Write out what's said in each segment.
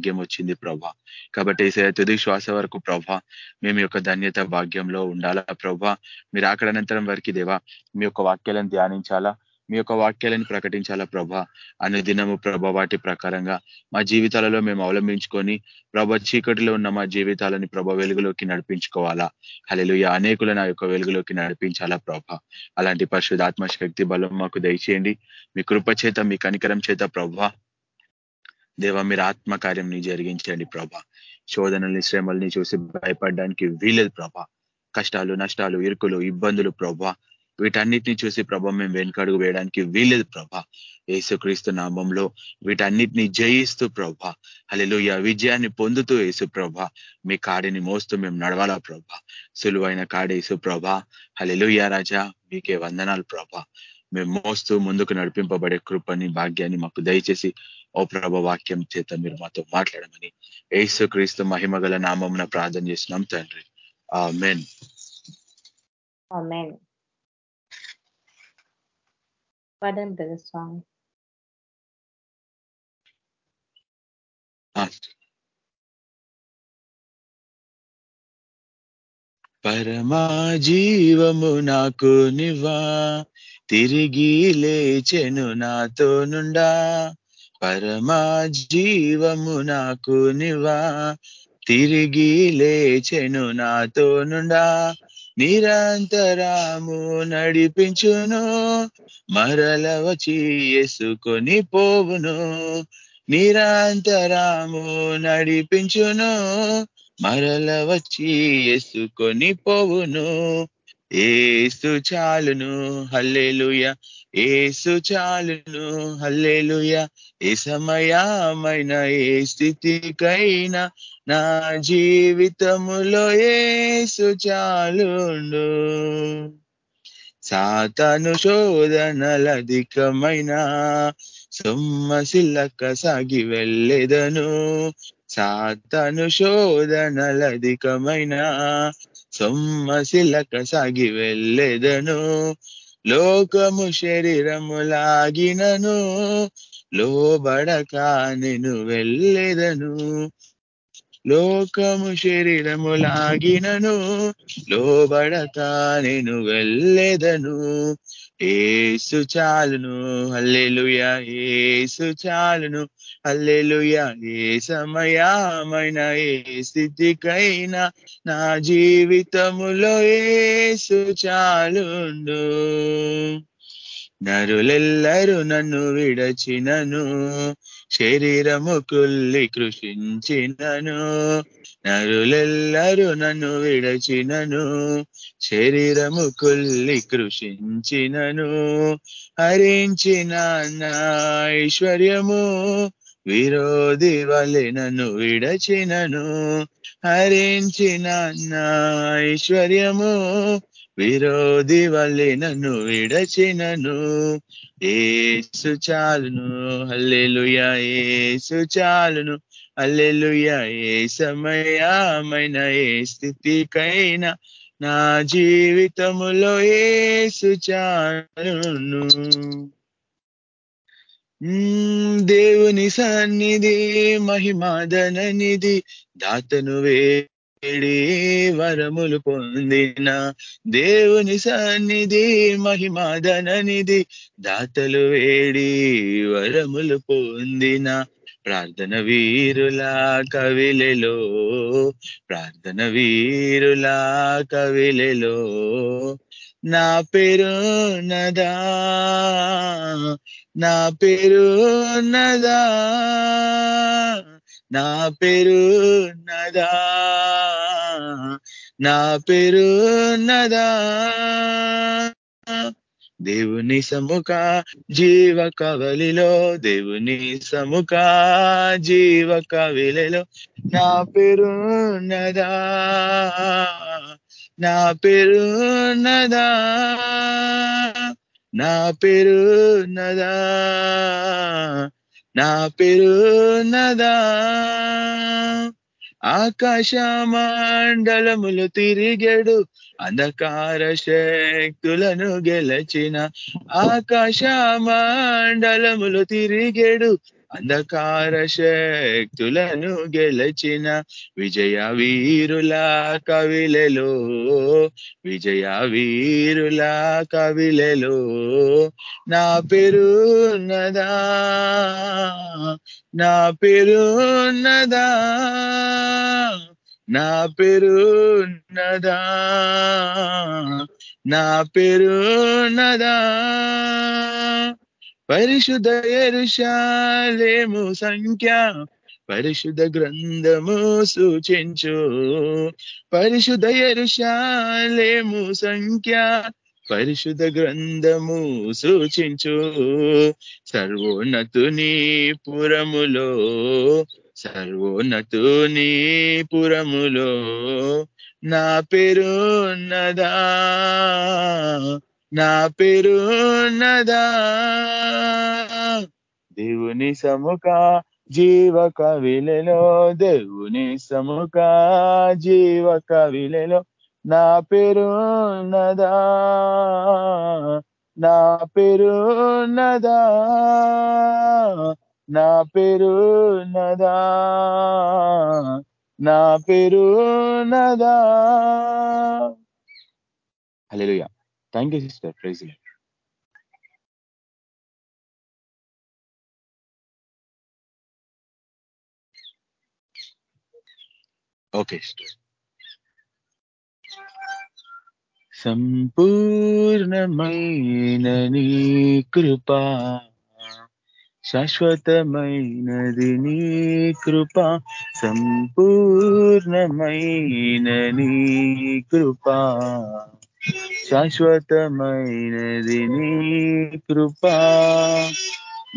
భాగ్యం వచ్చింది ప్రభా. కాబట్టి తుది శ్వాస వరకు ప్రభా మేము యొక్క ధన్యత భాగ్యంలో ఉండాలా ప్రభా. మీరు అనంతరం వరకు దేవా మీ యొక్క వాక్యాలను ధ్యానించాలా మీ యొక్క వాక్యాలను ప్రకటించాలా ప్రభా. అనే దినము ప్రభ వాటి ప్రకారంగా మా జీవితాలలో మేము అవలంబించుకొని ప్రభ చీకటిలో ఉన్న మా జీవితాలని ప్రభ వెలుగులోకి నడిపించుకోవాలా. హలెలు అనేకులు నా యొక్క వెలుగులోకి నడిపించాలా ప్రభ. అలాంటి పరిశుధాత్మ శక్తి బలం మాకు దయచేయండి. మీ కృప చేత మీ కనికరం చేత ప్రభ దేవ మీరు ఆత్మకార్యం జరిగించండి ప్రభ. శోధనల్ని శ్రమల్ని చూసి భయపడడానికి వీలేదు ప్రభ. కష్టాలు నష్టాలు ఇరుకులు ఇబ్బందులు ప్రభ. వీటన్నిటిని చూసి ప్రభ మేము వెనుకడుగు వేయడానికి వీలేదు ప్రభ. యేసుక్రీస్తు నామంలో వీటన్నిటిని జయిస్తూ ప్రభ. హలో విజయాన్ని పొందుతూ యేసు ప్రభ. మీ కాడిని మోస్తూ మేము నడవాలా ప్రభ. సులువైన కాడి యేసు ప్రభ. హలో రాజా. మీకే వందనాలు ప్రభ. మేము మోస్తూ ముందుకు నడిపింపబడే కృపని భాగ్యాన్ని మాకు దయచేసి ఓ ప్రభ వాక్యం చేత మీరు మాతో మాట్లాడమని ఏసు క్రీస్తు మహిమగల నామం ప్రార్థన చేసినాం తండ్రి. ఆ. పరమా జీవము నాకు నివా తిరిగి లేచెను నాతో నుండా. పరమా జీవము నాకు నివా. తిరిగి లేచెను నాతో నుండా. నిరంతరాము నడిపించును. మరల వచ్చి ఎసుకొని పోవును. నిరంతరాము నడిపించును. మరల వచ్చి ఎసుకొని పోవును. ఏసు చాలును హల్లేలుయ. ఏసు చాలును హల్లేలుయ. ఏ సమయమైన ఏ స్థితికైనా నా జీవితములో ఏసు చాలును సాతను శోధనలధికమైన సొమ్మసిల్లక సాగి వెళ్ళేదను. సాతను శోధనలధికమైన సొమ్మశిలక సాగి వెళ్ళెదను. లోకము శరీరము లాగినను. లోబడక నేను వెళ్ళెదను. లోకము శరీరము లాగినను. లోబడక నేను వెళ్ళెదను. ఏసు చాలును హల్లెలుయ. ఏసు చాలును హల్లెలుయ. ఏ సమయమైన ఏ స్థితికైనా నా జీవితములో ఏసు చాలుండు. నరులెల్లరు నన్ను విడచినను శరీరము కుల్లి కృషించినను. నరులెల్లరు నన్ను విడచినను శరీరము కుల్లి కృషించినను. హరించిన ఐశ్వర్యము విరోధి వలె నన్ను విడచినను. హరించిన ఐశ్వర్యము విరోధి వల్లి నన్ను విడచినను. ఏసు చాలును హల్లెలుయా ఏసు చాలును. అల్లెలుయ ఏ సమయమైన ఏ స్థితికైనా నా జీవితములో ఏసు చాలును దేవుని సన్నిధి మహిమాదననిధి దాతను వేడి వరములు పొందిన దేవుని సన్నిధి మహిమాదననిధి దాతలు వేడి వరములు పొందిన ప్రార్థన వీరులా కవిలెలో ప్రార్థన వీరులా కవిలెలో నా పేరు నదా నా పేరు నదా నా పేరు నదా నా పేరు నదా దేవుని సముఖ జీవ కవలిలో దేవుని సముఖ జీవ కవిలలో నా పేరు నదా నా పేరు నదా నా పేరు నదా నా పేరు నదా ఆకాశ మండలములు తిరిగడు అంధకార శక్తులను గెలచిన. ఆకాశ మండలములు తిరిగడు అంధకార శక్తులను గెలచిన విజయ వీరుల కవిలలో విజయ వీరుల కవిలలో నా పేరున్నదా నా పేరున్నదా నా పేరున్నదా నా పేరున్నదా. పరిశుద్ధ ఎరుషాలేము సంఖ్య పరిశుద్ధ గ్రంథము సూచించు. పరిశుద్ధ ఎరుషాలేము సంఖ్య పరిశుద్ధ గ్రంథము సూచించు. సర్వోన్నతుని పురములో సర్వోన్నతుని పురములో నా పేరున్నదా నా పేరున్నదా? దేవుని సముఖ జీవ కవిలలో దేవుని సముఖ జీవ కవిలలో నా పేరున్నదా? నా పేరున్నదా? నా పేరున్నదా? నా పేరున్నదా? Hello thank you sister praise okay సంపూర్ణమైన నీ కృపా శాశ్వతమైనది నీ కృప సంపూర్ణమైన నీ కృపా శాశ్వతమైనది నీ కృపా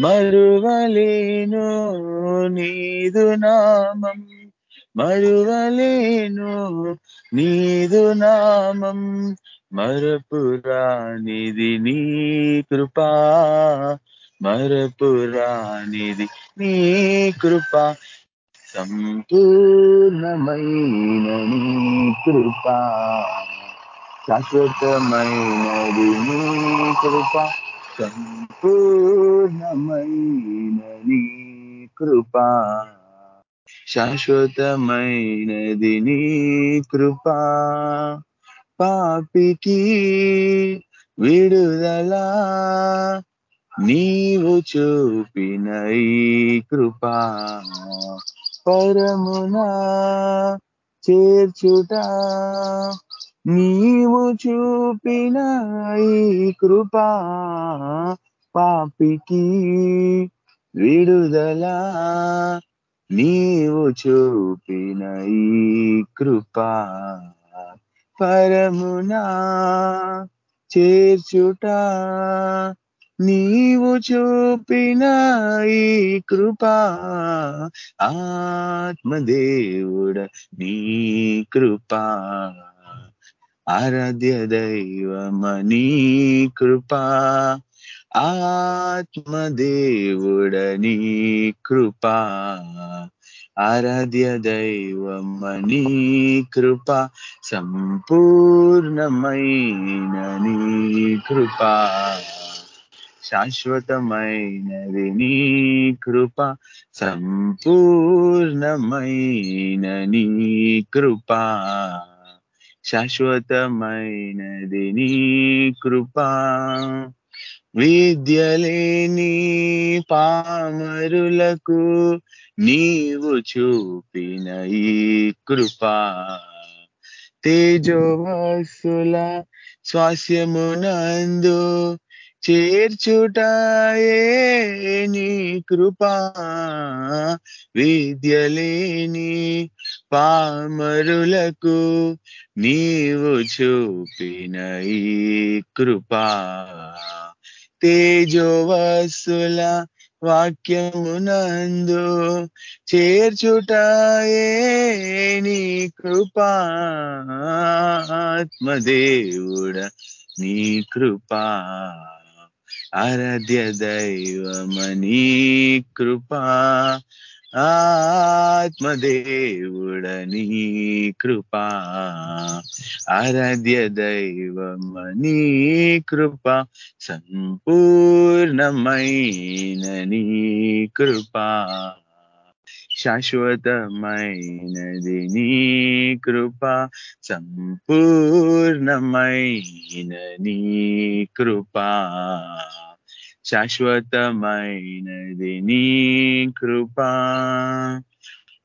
మరువలేను నీదు నామం మరువలేను నీదు నామం మరపురానిది నీ కృపా మరపురానిది నీ కృపా సంపూర్ణమైన నీ కృపా. శాశ్వతమైనది నీ కృప సంపూర్ణమైన నీ కృప శాశ్వతమైనది నీ కృప పాపికి విడుదలా నీవు చూపిన ఈ కృపా పరమునా చేర్చుట నీవు చూపిన ఈ కృపా పాపికి విడుదల. నీవు చూపిన ఈ కృపా పరమునా చేర్చుట. నీవు చూపిన ఈ కృపా ఆత్మదేవుడ నీ కృపా. ఆరాధ్య దైవమనీ కృపా ఆత్మదేవుడని కృపా ఆరాధ్య దైవమనీ కృప సంపూర్ణమైన నీ కృపా శాశ్వతమైనది నీ కృప సంపూర్ణమైన నీ కృప. శాశ్వతమైనది నీ కృపా విద్యలేని పామరులకు నీవు చూపిన ఈ కృపా. తేజోవసుల స్వాస్యమునందు చేర్చుటాయే నీ కృపా. విద్యలేని పామరులకు నీవు చూపిన ఈ కృపా తేజోవసుల వాక్యమునందు చేర్చుటాయే నీ కృపా. ఆత్మదేవుడ నీ కృపా. ఆరాధ్య దైవమనీ కృపా. ఆత్మదేవుడని కృపా ఆరాధ్య దైవమని కృప సంపూర్ణమైనని కృపా శాశ్వతమైనది నీ కృప సంపూర్ణమైన నీ కృప. శాశ్వతమైనది నీ కృపా.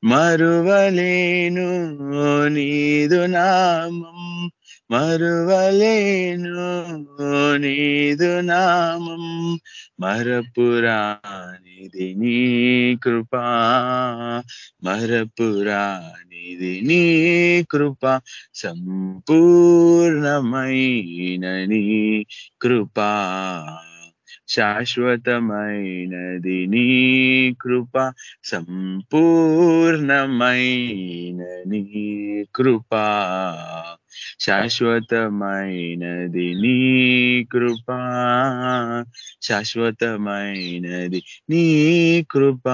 మరువలేను నీదు నామం. మరువలేను నీదు నామం. మరపురానిది నీ కృపా. మరపురానిది నీ కృప. సంపూర్ణమైన నీ కృపా. శాశ్వతమైనది నీ కృప సంపూర్ణమైన నీ కృప. శాశ్వతమైనది నీ కృప శాశ్వతమైనది నీ కృప.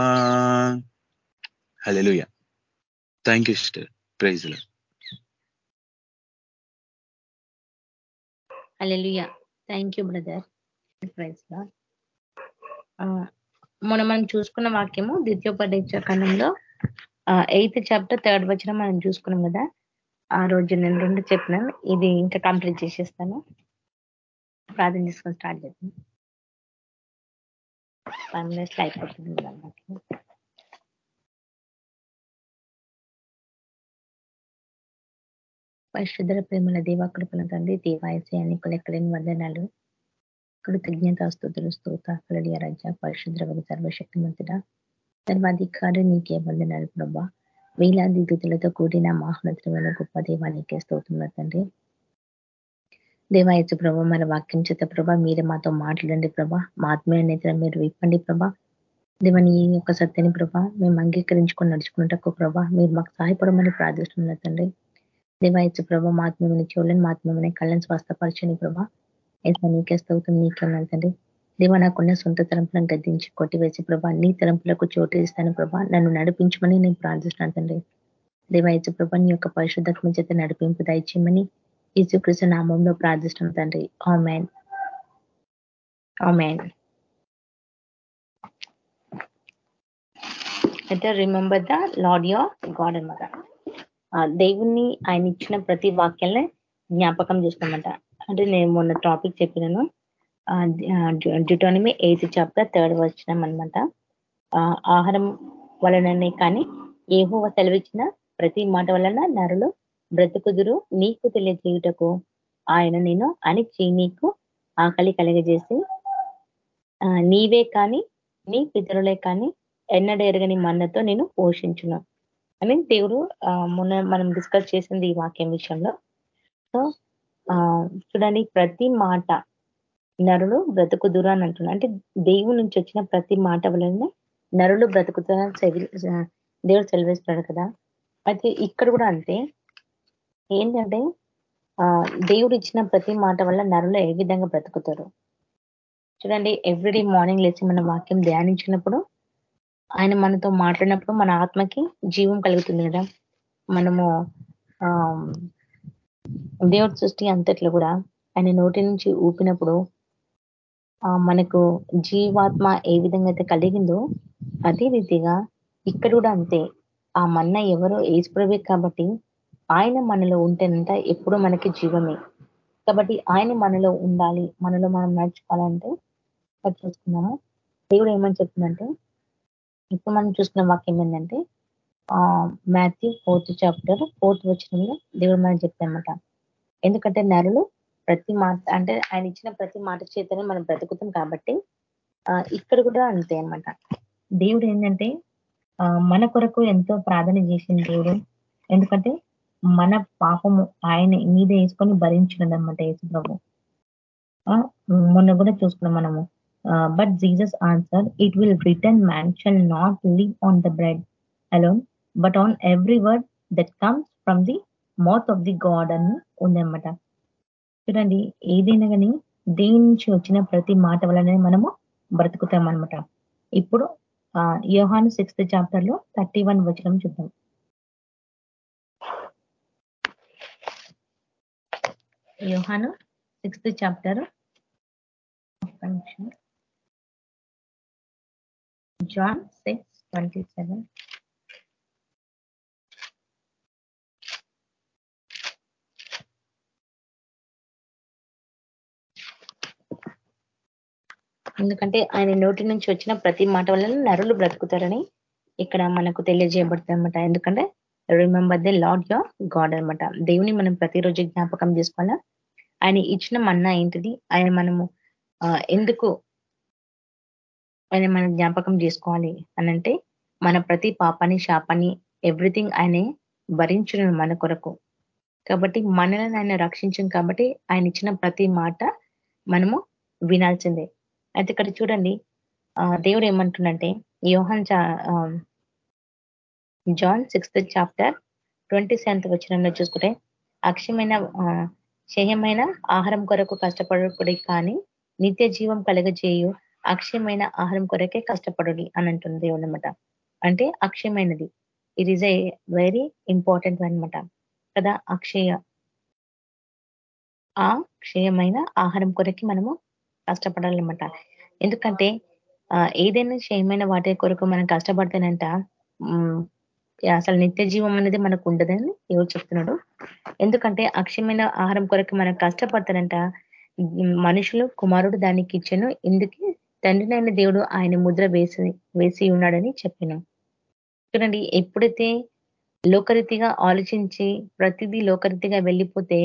Hallelujah thank you sister. Praise hallelujah thank you brother. Praise మనం మనం చూసుకున్న వాక్యము ద్వితీయోపదేశ ఖండంలో ఎయిత్ చాప్టర్ థర్డ్ వచ్చిన మనం చూసుకున్నాం కదా? ఆ రోజు నేను రెండు చెప్పినాను. ఇది ఇంకా కంప్లీట్ చేసేస్తాను. ప్రార్థన చేసుకొని స్టార్ట్ చేద్దాం. వన్ మినిట్స్ అయిపోతుంది పరిశుద్ధ ప్రేమల దేవాకృపణ తండ్రి దేవాయసయాన్ని కొలెక్కలేని వందనాలు. కృతజ్ఞత స్థుతులు స్తోత కళడియ రజ పరిశుద్ర సర్వశక్తి మంతుడ సర్వాధికారి నీకే వందనాలు ప్రభా వేలాది దుతులతో కూడిన మహోన్నతమైన గొప్ప దేవానికే స్తోత్రం తండ్రి దేవాయచు ప్రభ మన వాక్యం చేత ప్రభ మీరే మాతో మాట్లాడండి ప్రభా మా ఆత్మీయ నేతలు మీరు విప్పండి ప్రభా దేవని ఈ యొక్క సత్యని ప్రభా మేము అంగీకరించుకొని నడుచుకున్నట్టు ప్రభా మీరు మాకు సహాయపడమని ప్రార్థిస్తున్నారు తండ్రి దేవాయచు ప్రభ మా ఆత్మీయమైన చూడలేని మా ఆత్మీయమైన కళ్ళని స్వస్థపరచని ప్రభా ఏసా నీకే స్తోత్రం నీకే తండ్రి దేవ నాకున్న సొంత తలంపులను గద్దించి కొట్టివేసి ప్రభా నీ తలంపులకు చోటు ఇస్తాను ప్రభా. నన్ను నడిపించమని నేను ప్రార్థిస్తున్నాను తండ్రి. దేవాయచు ప్రభా నీ యొక్క పరిశుద్ధత్మ చేత నడిపింపు దయచేయమని ఈసుకృష్ణ నామంలో ప్రార్థిస్తున్నాం తండ్రి. ఆమెన్ ఆమెన్ అయితే remember the Lord your God అనమాట దేవుణ్ణి ఆయన ఇచ్చిన ప్రతి వాక్యాలనే జ్ఞాపకం చేసుకోమంట. అంటే నేను మొన్న టాపిక్ చెప్పినాను. డ్యూటానమీ ఎయిత్ చాప్టర్ థర్డ్ వచ్చినాం అనమాట ఆహారం వలననే కానీ ఏహో సెలవిచ్చిన ప్రతి మాట వలన నరులు బ్రతుకుదురు నీకు తెలియజేయుటకు. ఆయన నేను అణిచి నీకు ఆకలి కలిగజేసి నీవే కానీ నీ పితరులే కానీ ఎన్నడెరగని మన్నతో నేను పోషించును. అని దేవుడు మొన్న మనం డిస్కస్ చేసింది ఈ వాక్యం విషయంలో. సో చూడండి ప్రతి మాట నరులు బ్రతుకుదురు అని అంటున్నారు అంటే దేవుడి నుంచి వచ్చిన ప్రతి మాట వలన నరులు బ్రతుకుతారని దేవుడు సెలవిస్తున్నాడు కదా. అయితే ఇక్కడ కూడా అంతే. ఏంటంటే దేవుడు ఇచ్చిన ప్రతి మాట వల్ల నరులు ఏ విధంగా బ్రతుకుతారు? చూడండి ఎవ్రీడే మార్నింగ్ లేచి మన వాక్యం ధ్యానించినప్పుడు ఆయన మనతో మాట్లాడినప్పుడు మన ఆత్మకి జీవం కలుగుతుంది కదా. మనము దేవుడి సృష్టి అంతట్లో కూడా ఆయన నోటి నుంచి ఊపినప్పుడు మనకు జీవాత్మ ఏ విధంగా అయితే కలిగిందో అదే రీతిగా ఇక్కడ కూడా అంతే. ఆ మన్న ఎవరో ఏసుప్రవే కాబట్టి ఆయన మనలో ఉంటేనంట ఎప్పుడు మనకి జీవమే. కాబట్టి ఆయన మనలో ఉండాలి మనలో మనం నడుచుకోవాలంటే చూసుకున్నాము దేవుడు ఏమని చెప్తుందంటే ఇప్పుడు మనం చూసుకున్న వాక్యం ఏంటంటే మాథ్యూ ఫోర్త్ చాప్టర్ ఫోర్త్ వచ్చినంలో దేవుడు మనం చెప్తామట ఎందుకంటే నరులు ప్రతి మాట అంటే ఆయన ఇచ్చిన ప్రతి మాట చేతనే మనం బ్రతుకుతాం కాబట్టి ఇక్కడ కూడా అంతే అనమాట దేవుడు ఏంటంటే మన కొరకు ఎంతో ప్రార్థన చేసిన దేవుడు. ఎందుకంటే మన పాపము ఆయన మీద వేసుకొని భరించినదన్నమాట యేసు ప్రభు. మొన్న కూడా చూసుకున్నాం మనము. But Jesus answer it will return man shall not live on the bread alone but on every word that comes from the mouth of the God అని ఉందన్నమాట. చూడండి ఏదైనా కానీ దేని నుంచి వచ్చిన ప్రతి మాట వలనే మనము బ్రతుకుతాం అనమాట ఇప్పుడు యోహాను సిక్స్త్ చాప్టర్లో థర్టీ వన్ వచనం చూద్దాం. Yohanu sixth chapter John six twenty seven. ఎందుకంటే ఆయన నోటి నుంచి వచ్చిన ప్రతి మాట వల్ల నరులు బ్రతుకుతారని ఇక్కడ మనకు తెలియజేయబడుతుందన్నమాట. ఎందుకంటే remember the Lord your God అనమాట దేవుని మనం ప్రతిరోజు జ్ఞాపకం చేసుకోవాలా? ఆయన ఇచ్చిన మన్నా ఏంటిది? ఆయన మనము ఎందుకు ఆయన మనం జ్ఞాపకం చేసుకోవాలి అనంటే మన ప్రతి పాపాన్ని శాపాన్ని ఎవ్రీథింగ్ ఆయనే భరించును మన కొరకు. కాబట్టి మనల్ని ఆయన రక్షించం కాబట్టి ఆయన ఇచ్చిన ప్రతి మాట మనము వినాల్సిందే. అయితే ఇక్కడ చూడండి దేవుడు ఏమంటుండంటే Yohan John sixth chapter twenty seventh వచ్చినంలో చూసుకుంటే అక్షయమైన క్షయమైన ఆహారం కొరకు కష్టపడకుడి కానీ నిత్య జీవం కలగజేయు. అక్షయమైన ఆహారం కొరకే కష్టపడుడి అని అంటుంది దేవుడు అనమాట అంటే అక్షయమైనది. It is a very important అనమాట కదా అక్షయ. ఆ క్షయమైన ఆహారం కొరకి మనము కష్టపడాలన్నమాట. ఎందుకంటే ఏదైనా క్షయమైన వాటి కొరకు మనం కష్టపడితేనంట అసలు నిత్య జీవం అనేది మనకు ఉండదని ఎవరు చెప్తున్నాడు. ఎందుకంటే అక్షయమైన ఆహారం కొరకు మనం కష్టపడతానంట మనుషులు కుమారుడు దానికి ఇచ్చాను. ఇందుకు తండ్రినైన దేవుడు ఆయన ముద్ర వేసి వేసి ఉన్నాడని చెప్పాను. చూడండి ఎప్పుడైతే లోకరీతిగా ఆలోచించి ప్రతిదీ లోకరీతిగా వెళ్ళిపోతే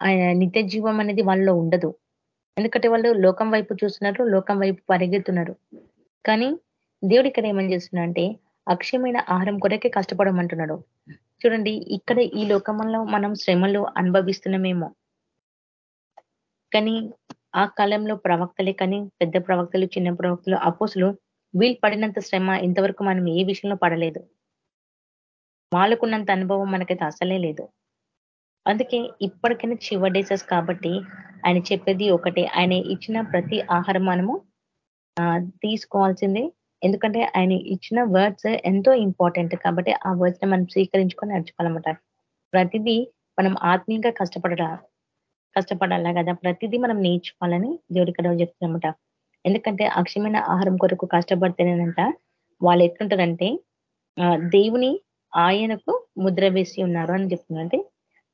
ఆయన నిత్య జీవం అనేది వాళ్ళలో ఉండదు. ఎందుకంటే వాళ్ళు లోకం వైపు చూస్తున్నారు లోకం వైపు పరిగెత్తున్నారు. కానీ దేవుడు ఇక్కడ ఏమని చేస్తున్నా అంటే అక్షయమైన ఆహారం కొరకే కష్టపడమంటున్నాడు. చూడండి ఇక్కడ ఈ లోకంలో మనం శ్రమలు అనుభవిస్తున్నామేమో. కానీ ఆ కాలంలో ప్రవక్తలే కానీ పెద్ద ప్రవక్తలు చిన్న ప్రవక్తలు అపోసులు వీళ్ళు పడినంత శ్రమ ఇంతవరకు మనం ఏ విషయంలో పడలేదు. వాళ్ళకున్నంత అనుభవం మనకైతే అసలే లేదు. అందుకే ఇప్పటికైనా చివరి డేసెస్ కాబట్టి ఆయన చెప్పేది ఒకటే. ఆయన ఇచ్చిన ప్రతి ఆహారం మనము తీసుకోవాల్సిందే. ఎందుకంటే ఆయన ఇచ్చిన వర్డ్స్ ఎంతో ఇంపార్టెంట్ కాబట్టి ఆ వర్డ్స్ని మనం స్వీకరించుకొని నడుచుకోవాలన్నమాట ప్రతిదీ మనం ఆత్మీయంగా కష్టపడ కష్టపడాలా కదా? ప్రతిదీ మనం నేర్చుకోవాలని దేవుడి ఇక్కడ చెప్తున్నమాట ఎందుకంటే అక్షయమైన ఆహారం కొరకు కష్టపడితేనేనంట వాళ్ళు ఎట్లుంటారంటే దేవుని ఆయనకు ముద్ర వేసి ఉన్నారు అని చెప్తున్నారంటే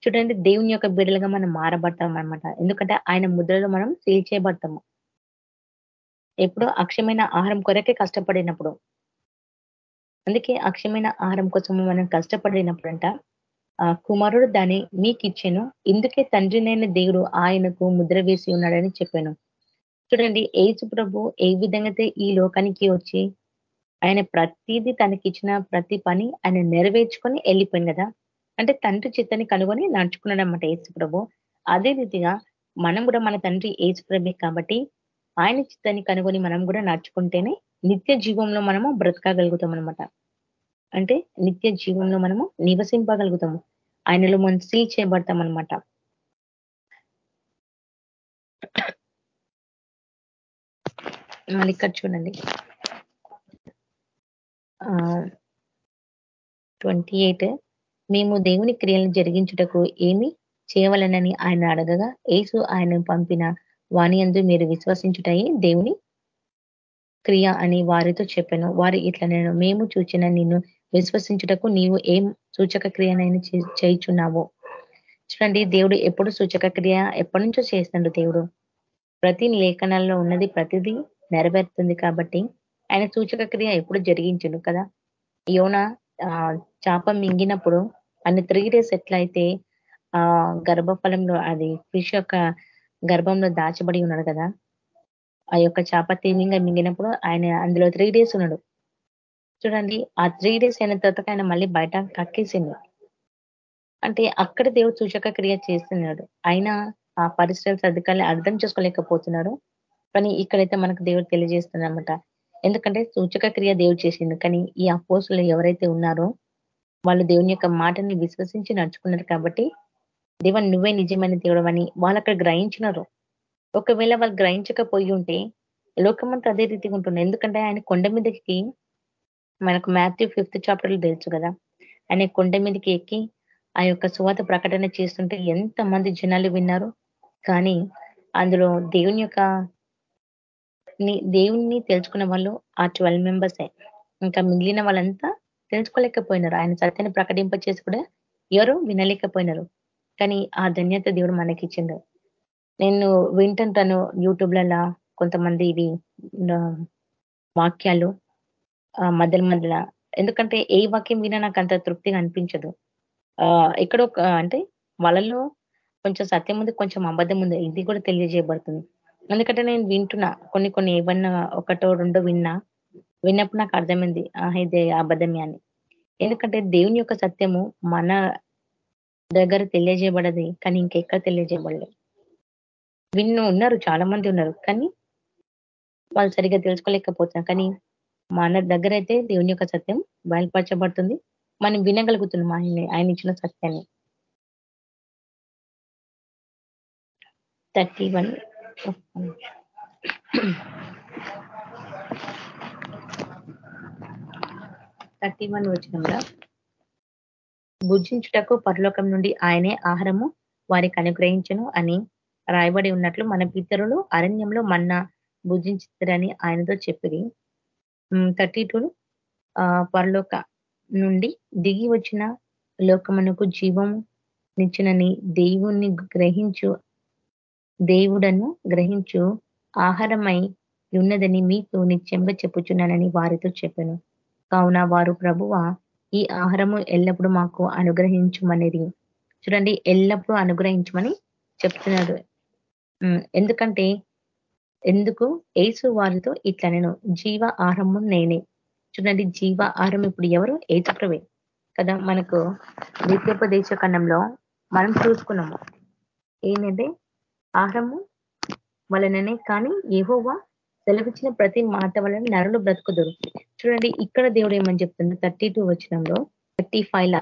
చూడండి దేవుని యొక్క బిడ్డలుగా మనం మారబడతాం అనమాట ఎందుకంటే ఆయన ముద్రలో మనం సీల్ చేయబడతాము. ఎప్పుడు అక్షయమైన ఆహారం కొరకే కష్టపడినప్పుడు. అందుకే అక్షయమైన ఆహారం కోసం మనం కష్టపడినప్పుడంట అంట కుమారుడు దాన్ని మీకు ఇచ్చాను. ఇందుకే తండ్రినైన దేవుడు ఆయనకు ముద్ర వేసి ఉన్నాడని చెప్పాను. చూడండి ఏసు ప్రభు ఏ విధంగా ఈ లోకానికి వచ్చి ఆయన ప్రతిదీ తనకిచ్చిన ప్రతి పని ఆయన నెరవేర్చుకొని వెళ్ళిపోయింది కదా. అంటే తండ్రి చిత్తని కనుగొని నడుచుకున్నాడు అనమాట ఏసుప్రభు అదే రీతిగా మనం కూడా మన తండ్రి ఏసుప్రభే కాబట్టి ఆయన చిత్తాన్ని కనుగొని మనం కూడా నడుచుకుంటేనే నిత్య జీవంలో మనము బ్రతకగలుగుతాం అనమాట అంటే నిత్య జీవంలో మనము నివసింపగలుగుతాము. ఆయనలో మనం సీల్ చేయబడతాం అనమాట ఇక్కడ చూడండి. ట్వంటీ ఎయిట్ మేము దేవుని క్రియలను జరిగించుటకు ఏమి చేయవలనని ఆయన అడగగా ఏసు ఆయన పంపిన వాణి అందు మీరు విశ్వసించుటయే దేవుని క్రియ అని వారితో చెప్పాను. వారు ఇట్లా నేను మేము చూచిన నిన్ను విశ్వసించుటకు నీవు ఏం సూచక క్రియనైనా చేయుచున్నావో? చూడండి దేవుడు ఎప్పుడు సూచక క్రియ ఎప్పటి నుంచో చేస్తున్నాడు దేవుడు. ప్రతి లేఖనాల్లో ఉన్నది ప్రతిదీ నెరవేరుతుంది కాబట్టి ఆయన సూచక క్రియ ఎప్పుడు జరిగించడు కదా? యోన చాప మింగినప్పుడు అన్ని త్రీ డేస్ ఎట్లయితే ఆ గర్భఫలంలో అది ఫిష్ యొక్క గర్భంలో దాచబడి ఉన్నాడు కదా? ఆ యొక్క చేప తీవ్రంగా మింగినప్పుడు ఆయన అందులో త్రీ డేస్ ఉన్నాడు. చూడండి ఆ త్రీ డేస్ అయిన తర్వాత ఆయన మళ్ళీ బయట కక్కేసిండు. అంటే అక్కడ దేవుడు సూచక క్రియ చేస్తున్నాడు. అయినా ఆ పరిస్థితుల అధికారులు అర్థం చేసుకోలేకపోతున్నారు కానీ ఇక్కడైతే మనకు దేవుడు తెలియజేస్తున్నమాట ఎందుకంటే సూచక క్రియ దేవుడు చేసింది కానీ ఈ అపోసులు ఎవరైతే ఉన్నారో వాళ్ళు దేవుని యొక్క మాటని విశ్వసించి నడుచుకున్నారు కాబట్టి దేవన్ నువ్వే నిజమైన దేవుడు అని వాళ్ళు అక్కడ గ్రహించినారు. ఒకవేళ వాళ్ళు గ్రహించకపోయి ఉంటే లోకమంతా అదే రీతిగా ఉంటుంది. ఎందుకంటే ఆయన కొండ మీదకి మనకు మాథ్యూ ఫిఫ్త్ చాప్టర్ తెలుసు కదా. ఆయన కొండ మీదకి ఎక్కి ఆ యొక్క సువాత ప్రకటన చేస్తుంటే ఎంత మంది జనాలు విన్నారు. కానీ అందులో దేవుని యొక్క దేవుణ్ణి తెలుసుకున్న వాళ్ళు ఆ ట్వెల్వ్ మెంబర్సే. ఇంకా మిగిలిన వాళ్ళంతా తెలుసుకోలేకపోయినారు. ఆయన సత్యాన్ని ప్రకటింప చేసి కూడా ఎవరు వినలేకపోయినారు. కానీ ఆ ధన్యత దేవుడు మనకి ఇచ్చిండు నేను వింటుంటాను యూట్యూబ్లలో కొంతమంది ఇవి వాక్యాలు మధ్యలో మధ్యలో. ఎందుకంటే ఏ వాక్యం వినా నాకు అంత తృప్తిగా అనిపించదు. ఆ ఎక్కడో అంటే వాళ్ళలో కొంచెం సత్యం ఉంది కొంచెం అబద్ధం ఉంది. ఇది కూడా తెలియజేయబడుతుంది. ఎందుకంటే నేను వింటున్నా. కొన్ని కొన్ని ఏమన్నా ఒకటో రెండో విన్నా విన్నప్పుడు నాకు అర్థమైంది. ఇదే అబద్ధమే అని. ఎందుకంటే దేవుని యొక్క సత్యము మన దగ్గర తెలియజేయబడది కానీ ఇంకెక్కడ తెలియజేయబడలేదు విన్ను ఉన్నారు చాలా మంది ఉన్నారు కానీ వాళ్ళు సరిగ్గా తెలుసుకోలేకపోతున్నారు. కానీ మన దగ్గర అయితే దేవుని యొక్క సత్యం బయలుపరచబడుతుంది. మనం వినగలుగుతున్నాం ఆయన ఆయన ఇచ్చిన సత్యాన్ని. థర్టీ వన్ థర్టీ వన్ వచ్చినంలో భుజించుటకు పరలోకం నుండి ఆయనే ఆహారము వారికి అనుగ్రహించను అని రాయబడి ఉన్నట్లు మన పితరులు అరణ్యంలో మన్న భుజించుతారని ఆయనతో చెప్పింది థర్టీ టూ పరలోక నుండి దిగి వచ్చిన లోకమునకు జీవము నిచ్చినని దేవుణ్ణి గ్రహించు దేవుడను గ్రహించు ఆహారమై ఉన్నదని మీకు నిత్యంగా చెప్పుచున్నానని వారితో చెప్పాను. కావున వారు ప్రభువ ఈ ఆహారము ఎల్లప్పుడూ మాకు అనుగ్రహించమనేది చూడండి ఎల్లప్పుడూ అనుగ్రహించమని చెప్తున్నాడు. ఎందుకంటే ఎందుకు? ఏసు వారితో ఇట్లా నేను జీవ ఆహారము నేనే. చూడండి జీవ ఆహారం ఇప్పుడు ఎవరు? ఏతుప్రవే కదా మనకు నిత్యోపదేశ ఖండంలో మనం చూసుకున్నాము. ఏంటంటే ఆహారము వలననే కానీ ఏహోవా సెలవిచ్చిన ప్రతి మాట వలన నరులు బ్రతుకుదురు. చూడండి ఇక్కడ దేవుడు ఏమని చెప్తుంది థర్టీ టూ వచ్చినంలో థర్టీ ఫైవ్ లా.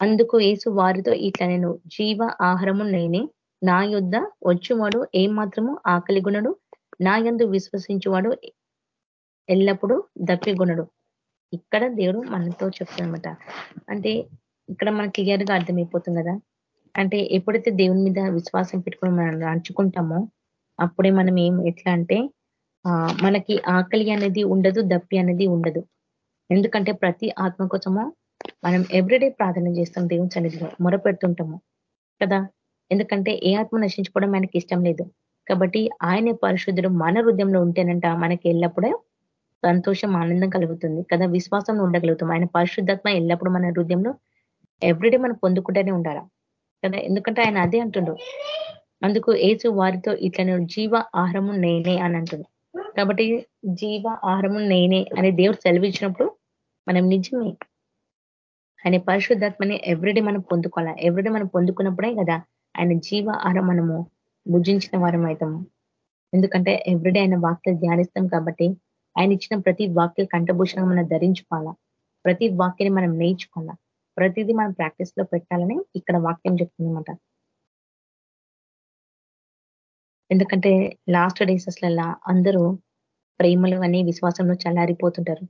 అందుకు ఏసు వారితో ఇట్లా నేను జీవ ఆహారము నేనే నా యుద్ధ వచ్చువాడు ఏమాత్రము ఆకలి గుణడు నా యందు విశ్వసించువాడు ఎల్లప్పుడూ దప్పిగుణడు ఇక్కడ దేవుడు మనతో చెప్తున్నమాట. అంటే ఇక్కడ మనకి క్లియర్గా అర్థమైపోతుంది కదా? అంటే ఎప్పుడైతే దేవుని మీద విశ్వాసం పెట్టుకుని మనం నడుచుకుంటామో అప్పుడే మనం ఏం ఎట్లా అంటే మనకి ఆకలి అనేది ఉండదు దప్పి అనేది ఉండదు. ఎందుకంటే ప్రతి ఆత్మ కోసము మనం ఎవ్రీడే ప్రార్థన చేస్తాం దేవుని సన్నిధిలో మొరపెడుతుంటాము కదా? ఎందుకంటే ఏ ఆత్మ నశించుకోవడం మనకి ఇష్టం లేదు. కాబట్టి ఆయన పరిశుద్ధుడు మన హృదయంలో ఉంటేనంట మనకి ఎల్లప్పుడూ సంతోషం ఆనందం కలుగుతుంది కదా? విశ్వాసం ఉండగలుగుతాం. ఆయన పరిశుద్ధాత్మ ఎల్లప్పుడూ మన హృదయంలో ఎవ్రీడే మనం పొందుకుంటూనే ఉండాలి కదా? ఎందుకంటే ఆయన అదే అంటుండు. అందుకు ఏసు వారితో ఇట్లా జీవ ఆహారము నేనే అని అంటుండ్రు కాబట్టి జీవ ఆహారము నేనే అనే దేవుడు సెలవిచ్చినప్పుడు మనం నిజమే. ఆయన పరిశుద్ధాత్మని ఎవ్రీడే మనం పొందుకోవాలా? ఎవ్రీడే మనం పొందుకున్నప్పుడే కదా ఆయన జీవ ఆహారం మనము భుజించిన వారం అవుతాము ఎందుకంటే ఎవ్రీడే ఆయన వాక్యాలు ధ్యానిస్తాం కాబట్టి ఆయన ఇచ్చిన ప్రతి వాక్య కంఠభూషణం మనం ధరించుకోవాలా? ప్రతి వాక్యాన్ని మనం నేర్చుకోవాలా? ప్రతిదీ మనం ప్రాక్టీస్లో పెట్టాలని ఇక్కడ వాక్యం చెప్తుందన్నమాట. ఎందుకంటే లాస్ట్ డేసెస్లలో అందరూ ప్రేమలు అనే విశ్వాసంలో చల్లారిపోతుంటారు.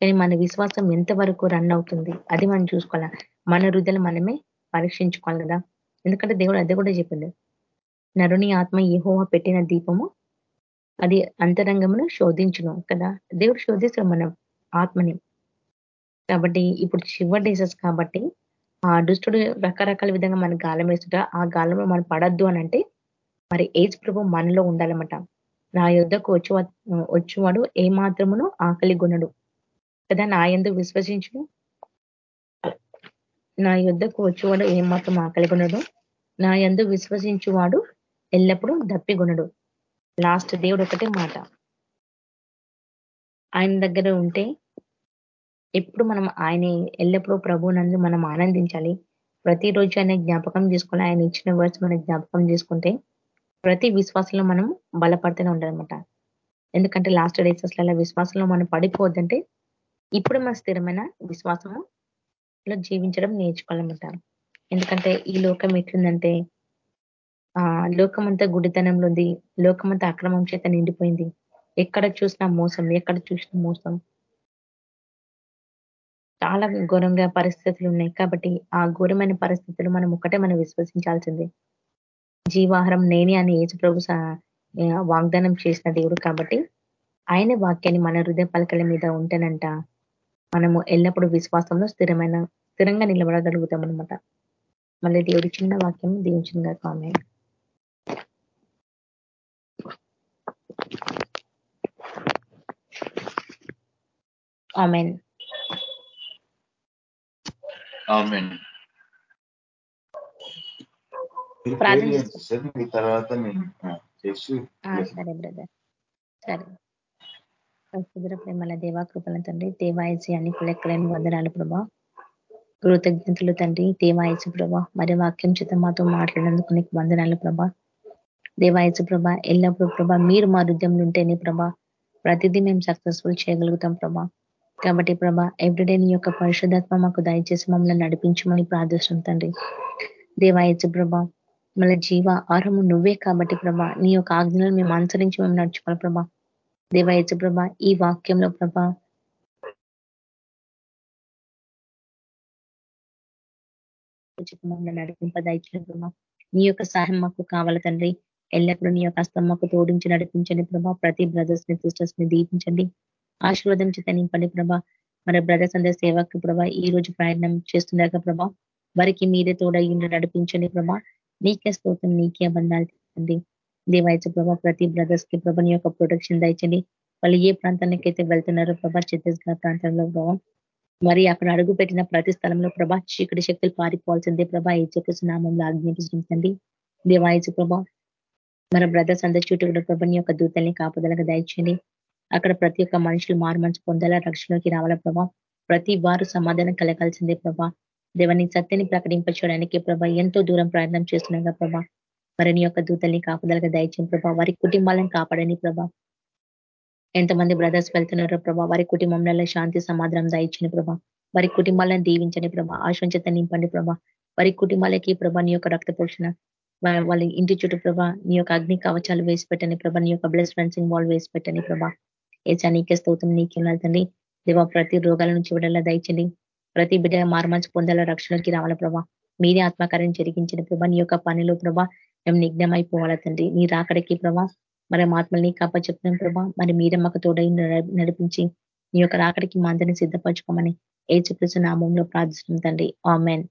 కానీ మన విశ్వాసం ఎంతవరకు రన్ అవుతుంది అది మనం చూసుకోవాలా? మన హృదయలు మనమే పరీక్షించుకోవాలి కదా? ఎందుకంటే దేవుడు అది కూడా చెప్పింది నరుని ఆత్మ ఏహోవా పెట్టిన దీపము అది అంతరంగమును శోధించును కదా? దేవుడు శోధిస్తాడు మన ఆత్మని. కాబట్టి ఇప్పుడు చివరి డేసెస్ కాబట్టి ఆ దుష్టుడు రకరకాల విధంగా మన గాలం వేస్తుంట ఆ గాలంలో మనం పడద్దు అని అంటే మరి ఏజ్ ప్రభు మనలో ఉండాలన్నమాట. నా యుద్ధకు వచ్చి వచ్చేవాడు ఏ మాత్రమును ఆకలి గుణడు కదా నా ఎందుకు విశ్వసించు నా యుద్ధకు వచ్చేవాడు ఏ మాత్రం ఆకలి గుణడు నా ఎందు విశ్వసించువాడు ఎల్లప్పుడూ దప్పిగుణడు లాస్ట్ దేవుడు ఒకటే మాట. ఆయన దగ్గర ఉంటే ఎప్పుడు మనం ఆయన ఎల్లప్పుడూ ప్రభు నందు మనం ఆనందించాలి. ప్రతిరోజు ఆయన జ్ఞాపకం చేసుకోవాలి. ఆయన ఇచ్చిన వర్డ్స్ మనం జ్ఞాపకం చేసుకుంటే ప్రతి విశ్వాసంలో మనం బలపడుతూనే ఉండాలన్నమాట. ఎందుకంటే లాస్ట్ డేసెస్లలో విశ్వాసంలో మనం పడిపోవద్దంటే ఇప్పుడు మన స్థిరమైన విశ్వాసము లో జీవించడం నేర్చుకోవాలన్నమాట. ఎందుకంటే ఈ లోకం ఎట్లుందంటే ఆ లోకమంతా గుడితనంలో ఉంది లోకమంతా అక్రమం చేత నిండిపోయింది. ఎక్కడ చూసినా మోసం ఎక్కడ చూసినా మోసం. చాలా ఘోరంగా పరిస్థితులు ఉన్నాయి కాబట్టి ఆ ఘోరమైన పరిస్థితులు మనం ఒక్కటే మనం విశ్వసించాల్సిందే. జీవాహారం నేనే అని యేసు ప్రభు వాగ్దానం చేసిన దేవుడు కాబట్టి ఆయన వాక్యాన్ని మన హృదయ పలకల మీద ఉంటేనంట మనము ఎల్లప్పుడూ విశ్వాసంలో స్థిరమైన స్థిరంగా నిలబడగలుగుతాం అనమాట మళ్ళీ దేవుడి చిన్న వాక్యం దీవించిందిగా ఆమెన్. ఆమెన్. తర్వాత సరే బ్రదర్. సరే. పరిశుద్ర ప్రేమల దేవా కృపల తండ్రి దేవాయసి అని లెక్కలేని వందనాలు ప్రభా. కృతజ్ఞతలు తండ్రి దేవాయసు ప్రభా. మరి వాక్యం చేత మాతో మాట్లాడేందుకు నీకు వందనాలు ప్రభా. దేవాయసు ప్రభ ఎల్లప్పుడూ ప్రభ మీరు మా హృదయంలో ఉంటేనే ప్రభా ప్రతిదీ మేము సక్సెస్ఫుల్ చేయగలుగుతాం ప్రభా. కాబట్టి ప్రభా ఎవ్రీడే నీ యొక్క పరిశుధాత్మ మాకు దయచేసి మమ్మల్ని నడిపించమని ప్రార్థిస్తాం తండ్రి. దేవాయచు ప్రభా మళ్ళీ జీవ ఆహారము నువ్వే కాబట్టి ప్రభా. నీ యొక్క ఆజ్ఞలను మేము అనుసరించి మేము నడుచుకోవాలి ప్రభా. దేవాయచు ప్రభా ఈ వాక్యంలో ప్రభ. నడిపింపదాయించిన ప్రభా. నీ యొక్క సహాయం మాకు కావాలి తండ్రి. ఎల్లప్పుడూ నీ యొక్క హస్తం మాకు తోడించి నడిపించండి ప్రభా. ప్రతి బ్రదర్స్ని సిస్టర్స్ని దీపించండి ఆశీర్వాదం చేత నింపండి ప్రభా. మన బ్రదర్స్ అందరి సేవకు ప్రభా ఈ రోజు ప్రయాణం చేస్తుండగా ప్రభా వారికి మీరే తోడయ్యి నడిపించండి ప్రభా. నీకే స్తోత్రం నీకే బంధాలు తీసుకోండి దేవాయచ ప్రభా ప్రతి బ్రదర్స్కి ప్రభని యొక్క ప్రొటెక్షన్ దండి వాళ్ళు ఏ ప్రాంతానికి అయితే వెళ్తున్నారో ప్రభా ఛత్తీస్గఢ్ ప్రాంతంలో ప్రభావం మరి అక్కడ అడుగు పెట్టిన ప్రతి స్థలంలో ప్రభా చీకటి శక్తులు పారిపోవాల్సిందే ప్రభా ఏ నామంలో ఆజ్ఞాపించండి దేవాయచు ప్రభా మన బ్రదర్స్ అందరి చుట్టూ కూడా ప్రభని యొక్క దూతల్ని కాపుదలకు దయచండి అక్కడ ప్రతి ఒక్క మనుషులు మారు మంచి పొందాలా రక్షణలోకి రావాల ప్రభా ప్రతి వారు సమాధానం కలగాల్సిందే ప్రభా. దేవని సత్యని ప్రకటింపచేయడానికి ప్రభా ఎంతో దూరం ప్రయత్నం చేస్తున్నాగా ప్రభా. మరిని యొక్క దూతల్ని కాపుదలుగా దయచేయండి ప్రభా. వారి కుటుంబాలను కాపాడని ప్రభా. ఎంతమంది బ్రదర్స్ వెళ్తున్నారో ప్రభా. వారి కుటుంబంలో శాంతి సమాధానం దయచిన ప్రభా. వారి కుటుంబాలను దీవించని ప్రభా. ఆశ్వంచత నింపండి ప్రభా. వారి కుటుంబాలకి ప్రభా నీ యొక్క రక్త పోషణ వాళ్ళ ఇంటి చుట్టూ ప్రభా నీ యొక్క అగ్ని కవచాలు వేసి పెట్టని ప్రభా. నీ యొక్క బ్లడ్ ఫెన్సింగ్ వాల్ వేసి పెట్టని ప్రభా. ఏ చానీకే స్తోత్రం నీకే తండ్రి. దేవా ప్రతి రోగాల నుంచి విడలా దయచండి ప్రతి బిడ్డ మార్మంచి పొందాల రక్షణకి రావాల ప్రభా. మీరే ఆత్మకార్యం జరిగించిన ప్రభా. నీ యొక్క పనిలో ప్రభా మేము నిఘ్నమైపోవాల తండ్రి. నీ రాకడికి ప్రభా మరి ఆత్మల్ని కాప చెప్తున్నాం ప్రభా. మరి మీరే మాకు తోడై నడిపించి నీ యొక్క రాకడికి మా అందరినీ సిద్ధపరచుకోమని ఏ చెప్పేసి నామంలో ప్రార్థిస్తుంది తండ్రి. ఆమెన్.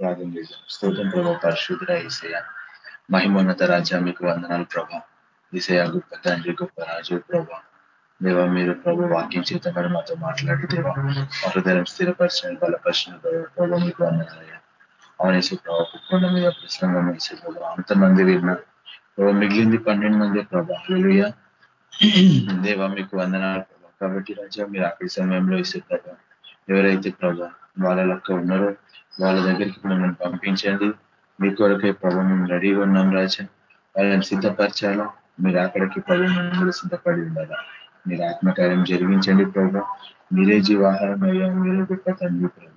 ప్రార్థన చేశాం. స్తోత్రం ప్రభా. పరిశుద్ధ ఈసయ మహిమోన్నత రాజ్య మీకు వందనాలు ప్రభా. ఈసయ గొప్ప తండ్రి గొప్ప రాజు ప్రభా. దేవా మీరు ప్రభు వాక్యం చేత మరి మాతో మాట్లాడి దేవా హృదయం స్థిరపరచండి బలపరిచిన ప్రభు మీకు వందనాలయ్యా అవునేసి ప్రభావ కొండ మీద ప్రశ్నంగా వేసే ప్రభు అంతమంది విన్నారు ప్రభు మిగిలింది పన్నెండు మంది ప్రభావ దేవా మీకు వందనాలు ప్రభావ కాబట్టి రాజా మీరు అక్కడి సమయంలో వేసే ప్రభావ ఎవరైతే ప్రభావ వాళ్ళ లెక్క ఉన్నారో వాళ్ళ దగ్గరికి మిమ్మల్ని పంపించండి. మీ కొరకే ప్రభావ మేము రెడీగా ఉన్నాం రాజా. వాళ్ళని సిద్ధపరచాలా? మీరు అక్కడికి ప్రభావం సిద్ధపడి ఉండాలా? మీరు ఆత్మకార్యం జరిగించండి ప్రభా. మీరే జీవాహారం అయ్యా మీరే గొప్ప తండ్రి ప్రభావ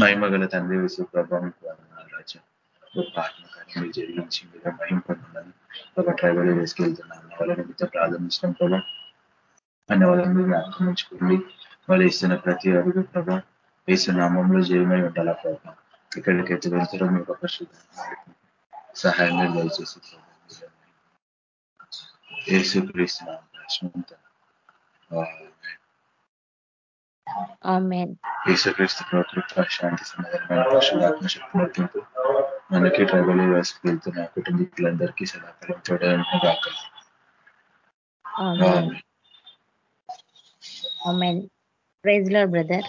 మహిమగల తండ్రి విశ్వ ప్రభావం రాజా. గొప్ప ఆత్మకార్యం జరిగించి మీరు భయం పొందున్నాను ఒక ట్రైబల్ వేసుకెళ్తున్నాను వాళ్ళ నిమిత్తం ప్రారంభించడం ప్రభా. అన్న వాళ్ళని ఆక్రమించుకోండి. వాళ్ళు ఇస్తున్న ప్రతి అడుగు ప్రభా వేసిన నామంలో జయమై ఉండాలా ప్రభావ ఎక్కడికైతే వెళ్తారో మీకు ఒక సహాయంగా దయచేసి యేసు యేసుక్రీస్తు కృప శాంతి సమాధానమైన పరిశుధాత్మ శక్తి నటింపు మనకి ట్రైబల్ వేసుకు వెళ్తున్న కుటుంబీకులందరికీ సదాకాలం చూడడానికి కాక ప్రైజ్లో బ్రదర్